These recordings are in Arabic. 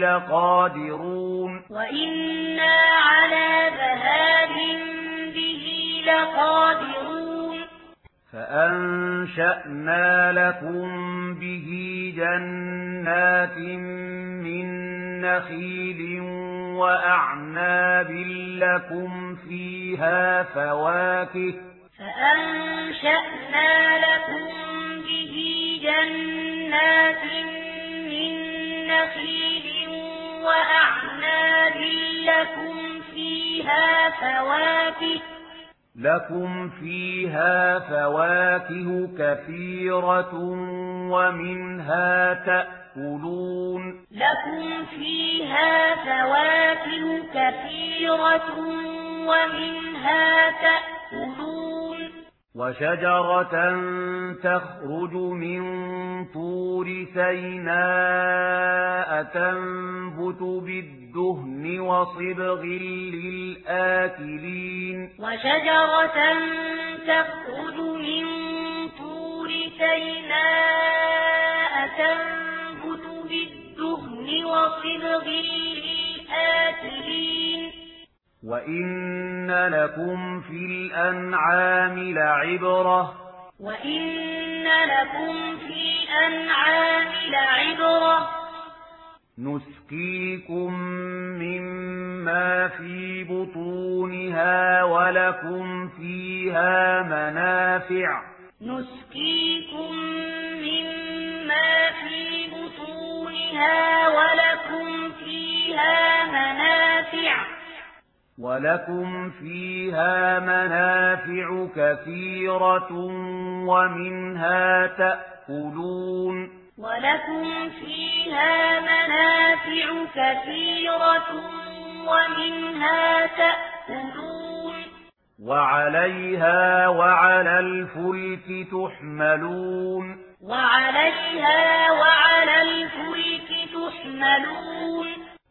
لقادرون وإنا على ذهاب به لقادرون فأنشأنا لكم به جنات من نخيل وأعناب لكم فيها فواكه فأنشأنا لكم به جنات من نخيل لكم فيها فواكه لكم فيها فواكه كثيرة ومنها تأكلون. لكم فيها فواكه كثيرة ومنها تأكلون. وشجرة تخرج من طور سيناء تنبت بالدهن وصبغ للآكلين. وشجرة تخرج من طور سيناء تنبت بالدهن وصبغ للآكلين. وإن لكم في الأنعام لعبرة وإن لكم في الأنعام لعبرة وَإِنَّ لَكُمْ فِي الْأَنْعَامِ لَعِبْرَةً نُسْقِيكُم مِّمَّا فِي بُطُونِهَا وَلَكُمْ فِيهَا مَنَافِعُ نُسْقِيكُم مِّمَّا فِي بُطُونِهَا وَلَكُمْ فِيهَا مَنَافِعُ ولكم فيها منافع كثيرة ومنها تأكلون ولكم فيها منافع كثيرة ومنها تأكلون وعليها وعلى الفلك تحملون وعليها وعلى الفلك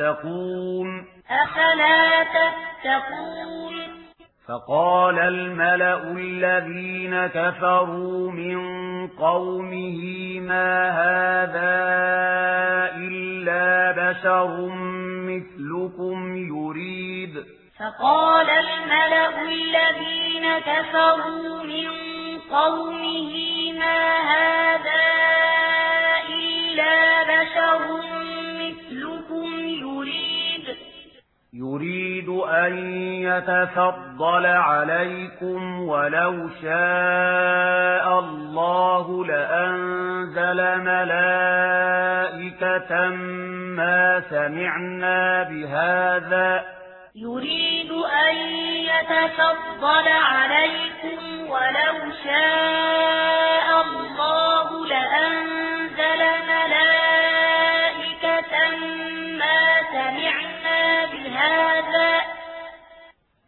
تتقون. أفلا تتقون؟ فقال الملأ الذين كفروا من قومه ما هذا إلا بشر مثلكم يريد. فقال الملأ الذين كفروا من قومه ما هذا إلا بشر يريد أن يتفضل عليكم ولو شاء الله لأنزل ملائكة ما سمعنا بهذا. يريد أن يتفضل عليكم ولو شاء الله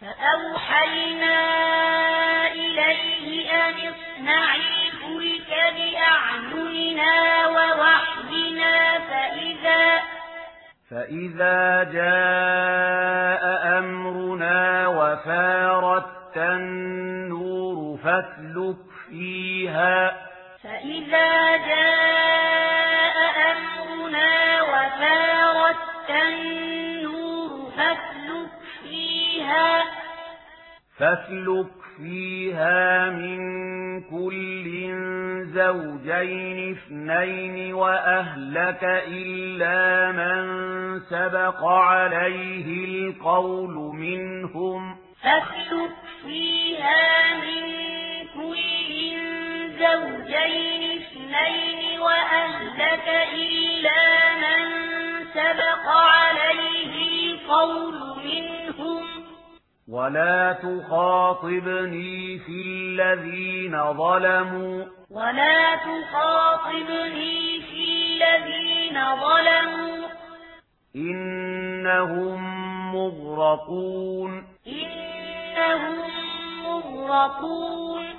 فأوحينا إليه أن اصنع الفلك بأعيننا ووحدنا فإذا فإذا جاء أمرنا وفارت النور فاسلك فيها فإذا جاء أمرنا وفارت النور فاسلك فيها من كل زوجين اثنين وأهلك إلا من سبق عليه القول منهم فاسلك فيها من كل زوجين اثنين وأهلك إلا من سبق عليه القول ولا تخاطبني في الذين ظلموا ولا تخاطبني في الذين ظلموا إنهم مغرقون إنهم مغرقون